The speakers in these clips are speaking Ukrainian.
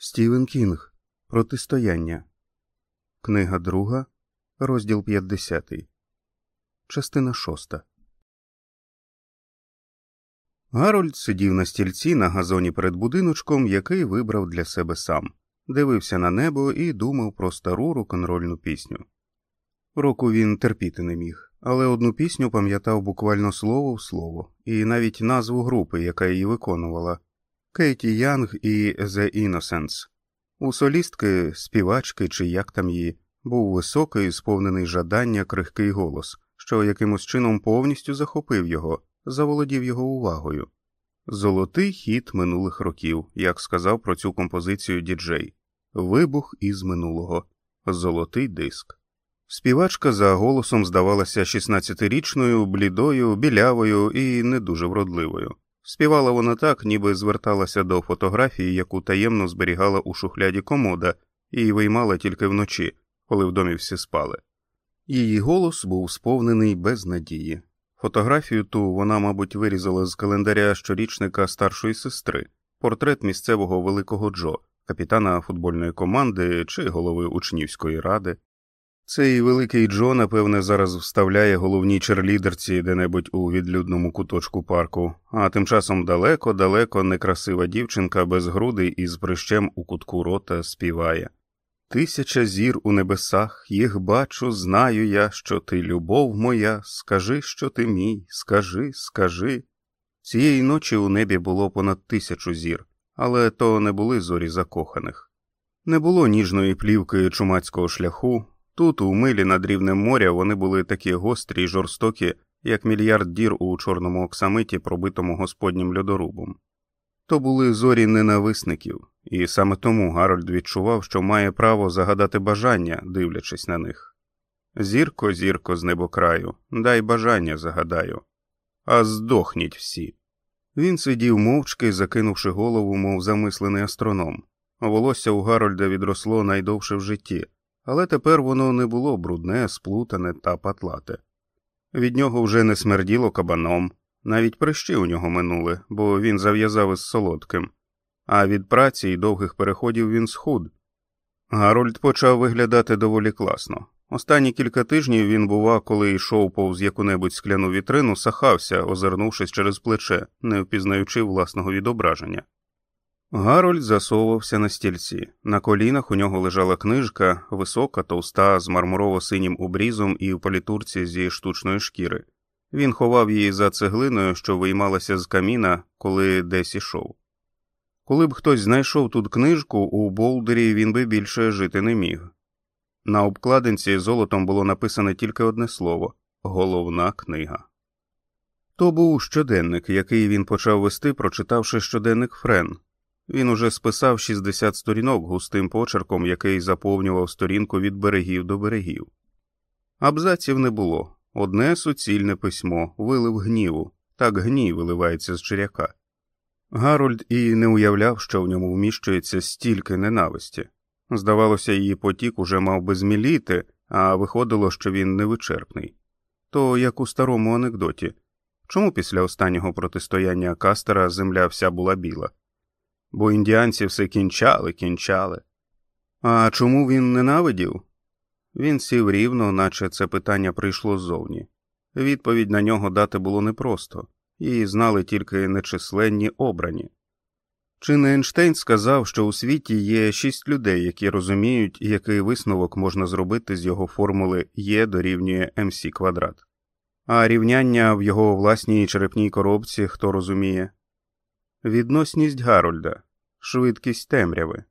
Стівен Кінг. Протистояння. Книга друга. Розділ 50. Частина шоста. Гарольд сидів на стільці на газоні перед будиночком, який вибрав для себе сам, дивився на небо і думав про стару рок-н-рольну пісню. Року він терпіти не міг, але одну пісню пам'ятав буквально слово в слово, і навіть назву групи, яка її виконувала Кейті Янг і The Innocents. У солістки, співачки чи як там її, був високий, сповнений жадання крихкий голос, що якимось чином повністю захопив його, заволодів його увагою. Золотий хіт минулих років, як сказав про цю композицію діджей, вибух із минулого, золотий диск. Співачка за голосом здавалася 16-річною, блідою, білявою і не дуже вродливою. Співала вона так, ніби зверталася до фотографії, яку таємно зберігала у шухляді комода, і виймала тільки вночі, коли в домі всі спали. Її голос був сповнений без надії. Фотографію ту вона, мабуть, вирізала з календаря щорічника старшої сестри, портрет місцевого великого Джо, капітана футбольної команди чи голови учнівської ради. Цей великий Джо, напевне, зараз вставляє головній черлідерці де-небудь у відлюдному куточку парку, а тим часом далеко-далеко некрасива дівчинка без грудей із прищем у кутку рота співає. Тисяча зір у небесах, їх бачу, знаю я, що ти любов моя, скажи, що ти мій, скажи, скажи. Цієї ночі у небі було понад тисячу зір, але то не були зорі закоханих. Не було ніжної плівки чумацького шляху. Тут, у милі над рівнем моря, вони були такі гострі й жорстокі, як мільярд дір у чорному оксамиті, пробитому господнім льодорубом. То були зорі ненависників, і саме тому Гарольд відчував, що має право загадати бажання, дивлячись на них. Зірко, зірко, з небокраю, дай бажання загадаю, а здохніть всі. Він сидів мовчки, закинувши голову, мов замислений астроном. Волосся у Гарольда відросло найдовше в житті але тепер воно не було брудне, сплутане та патлате. Від нього вже не смерділо кабаном, навіть прищі у нього минули, бо він зав'язав із солодким, а від праці й довгих переходів він схуд. Гарольд почав виглядати доволі класно. Останні кілька тижнів він, бува, коли йшов повз яку-небудь скляну вітрину, сахався, озирнувшись через плече, не впізнаючи власного відображення. Гарольд засовувався на стільці. На колінах у нього лежала книжка, висока, товста, з мармурово-синім обрізом і в політурці зі штучної шкіри. Він ховав її за цеглиною, що виймалася з каміна, коли десь ішов. Коли б хтось знайшов тут книжку, у Болдері він би більше жити не міг. На обкладинці золотом було написане тільки одне слово головна книга. То був щоденник, який він почав вести, прочитавши щоденник Френ. Він уже списав 60 сторінок густим почерком, який заповнював сторінку від берегів до берегів. Абзаців не було одне суцільне письмо, вилив гніву, так гнів виливається з черяка. Гарольд і не уявляв, що в ньому вміщується стільки ненависті. Здавалося, її потік уже мав би зміліти, а виходило, що він невичерпний. То як у старому анекдоті чому після останнього протистояння Кастера земля вся була біла? Бо індіанці все кінчали, кінчали. А чому він ненавидів? Він сів рівно, наче це питання прийшло ззовні. Відповідь на нього дати було непросто, її знали тільки нечисленні обрані. Чи не Ейнштейн сказав, що у світі є шість людей, які розуміють, який висновок можна зробити з його формули Є дорівнює МС квадрат, а рівняння в його власній черепній коробці хто розуміє? Відносність Гарольда, швидкість темряви.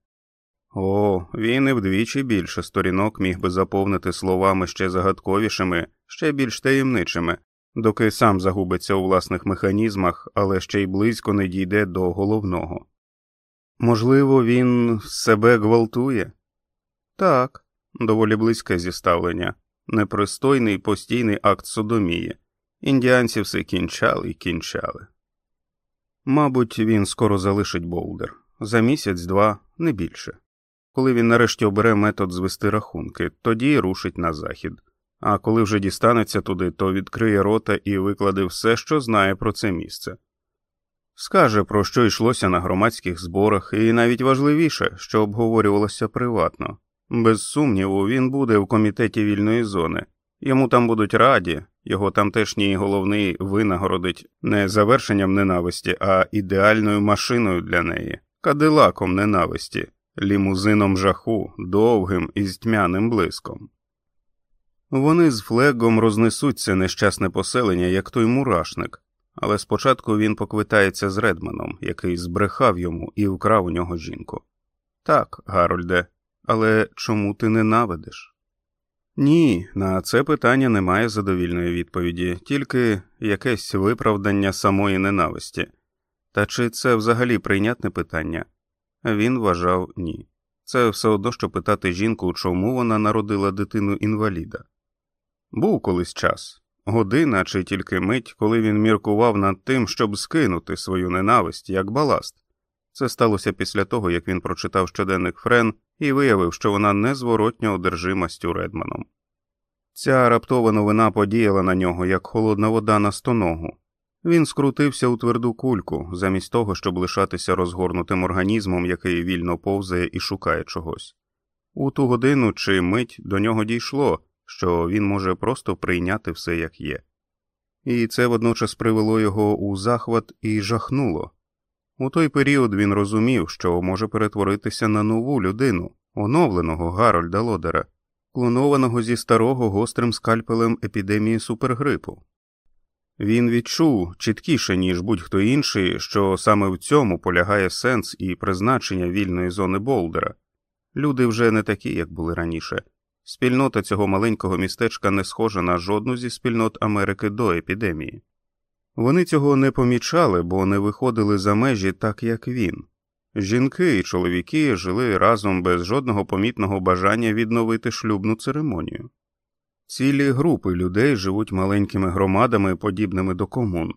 О, він і вдвічі більше сторінок міг би заповнити словами ще загадковішими, ще більш таємничими, доки сам загубиться у власних механізмах, але ще й близько не дійде до головного. Можливо, він себе гвалтує? Так, доволі близьке зіставлення, непристойний постійний акт содомії. Індіанці все кінчали і кінчали. Мабуть, він скоро залишить Болдер за місяць-два, не більше. Коли він нарешті обере метод звести рахунки, тоді рушить на захід, а коли вже дістанеться туди, то відкриє рота і викладе все, що знає про це місце. скаже, про що йшлося на громадських зборах, і навіть важливіше, що обговорювалося приватно. Без сумніву, він буде в комітеті вільної зони. Йому там будуть раді, його тамтешній головний винагородить не завершенням ненависті, а ідеальною машиною для неї, кадилаком ненависті, лімузином жаху, довгим і тьмяним блиском. Вони з флегом рознесуть це нещасне поселення, як той мурашник, але спочатку він поквитається з Редманом, який збрехав йому і вкрав у нього жінку. Так, Гарольде, але чому ти ненавидиш? Ні, на це питання немає задовільної відповіді, тільки якесь виправдання самої ненависті. Та чи це взагалі прийнятне питання? Він вважав ні. Це все одно, що питати жінку, чому вона народила дитину інваліда. Був колись час, година чи тільки мить, коли він міркував над тим, щоб скинути свою ненависть як баласт. Це сталося після того, як він прочитав щоденник Френ і виявив, що вона незворотньо одержима Стю Редманом. Ця раптова новина подіяла на нього, як холодна вода на стоногу. Він скрутився у тверду кульку, замість того, щоб лишатися розгорнутим організмом, який вільно повзає і шукає чогось. У ту годину чи мить до нього дійшло, що він може просто прийняти все як є. І це водночас привело його у захват і жахнуло. У той період він розумів, що може перетворитися на нову людину, оновленого Гарольда Лодера, клонованого зі старого гострим скальпелем епідемії супергрипу. Він відчув чіткіше, ніж будь-хто інший, що саме в цьому полягає сенс і призначення вільної зони Болдера. Люди вже не такі, як були раніше. Спільнота цього маленького містечка не схожа на жодну зі спільнот Америки до епідемії. Вони цього не помічали, бо не виходили за межі так, як він. Жінки і чоловіки жили разом без жодного помітного бажання відновити шлюбну церемонію. Цілі групи людей живуть маленькими громадами, подібними до комун.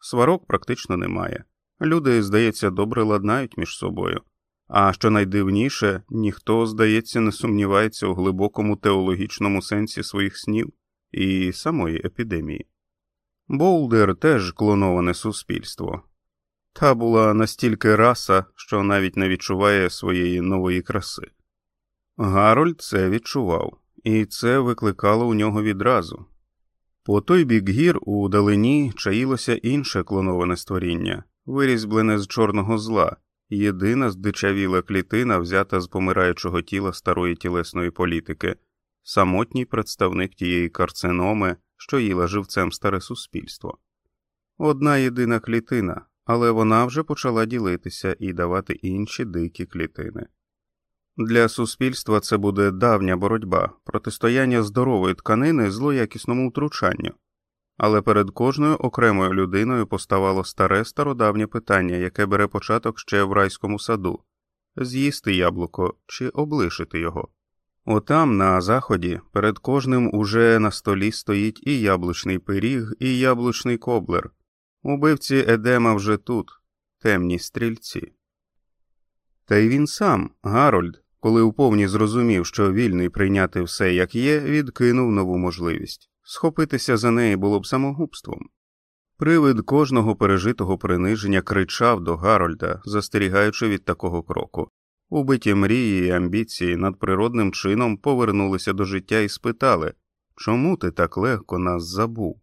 Сварок практично немає. Люди, здається, добре ладнають між собою. А що найдивніше, ніхто, здається, не сумнівається у глибокому теологічному сенсі своїх снів і самої епідемії. Болдер теж клоноване суспільство. Та була настільки раса, що навіть не відчуває своєї нової краси. Гарольд це відчував, і це викликало у нього відразу. По той бік гір у далині чаїлося інше клоноване створіння, вирізблене з чорного зла, єдина здичавіла клітина, взята з помираючого тіла старої тілесної політики, самотній представник тієї карциноми, що їла живцем старе суспільство. Одна єдина клітина, але вона вже почала ділитися і давати інші дикі клітини. Для суспільства це буде давня боротьба, протистояння здорової тканини злоякісному втручанню, але перед кожною окремою людиною поставало старе стародавнє питання, яке бере початок ще в райському саду з'їсти яблуко чи облишити його. Отам, на заході, перед кожним уже на столі стоїть і яблучний пиріг, і яблучний коблер. Убивці Едема вже тут, темні стрільці. Та й він сам, Гарольд, коли уповні зрозумів, що вільний прийняти все як є, відкинув нову можливість схопитися за неї було б самогубством. Привид кожного пережитого приниження кричав до Гарольда, застерігаючи від такого кроку. Убиті мрії і амбіції надприродним чином повернулися до життя і спитали чому ти так легко нас забув?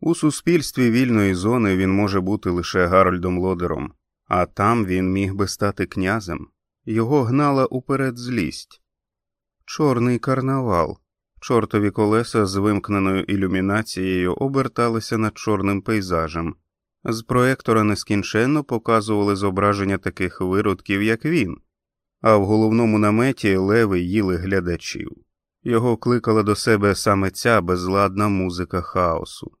У суспільстві вільної зони він може бути лише Гарольдом Лодером, а там він міг би стати князем. Його гнала уперед злість. Чорний карнавал, чортові колеса з вимкненою ілюмінацією оберталися над чорним пейзажем. З проектора нескінченно показували зображення таких виродків, як він, а в головному наметі леви їли глядачів. Його кликала до себе саме ця безладна музика хаосу.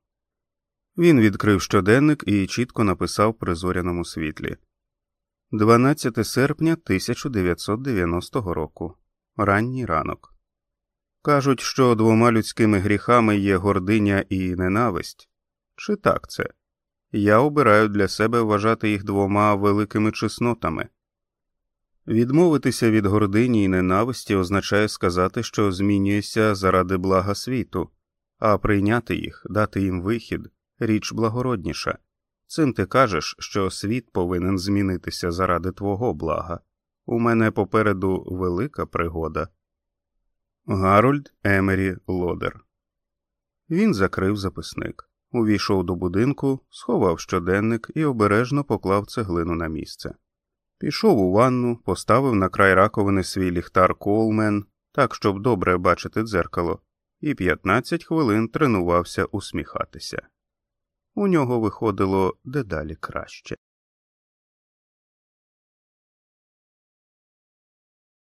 Він відкрив щоденник і чітко написав при зоряному світлі 12 серпня 1990 року. Ранній ранок. Кажуть, що двома людськими гріхами є гординя і ненависть. Чи так це? Я обираю для себе вважати їх двома великими чеснотами. Відмовитися від гордині і ненависті означає сказати, що змінюєшся заради блага світу, а прийняти їх, дати їм вихід річ благородніша. Цим ти кажеш, що світ повинен змінитися заради твого блага. У мене попереду велика пригода. Гарольд Емері Лодер. Він закрив записник, увійшов до будинку, сховав щоденник і обережно поклав цеглину на місце. Пішов у ванну, поставив на край раковини свій ліхтар Колмен, так, щоб добре бачити дзеркало, і 15 хвилин тренувався усміхатися. У нього виходило дедалі краще.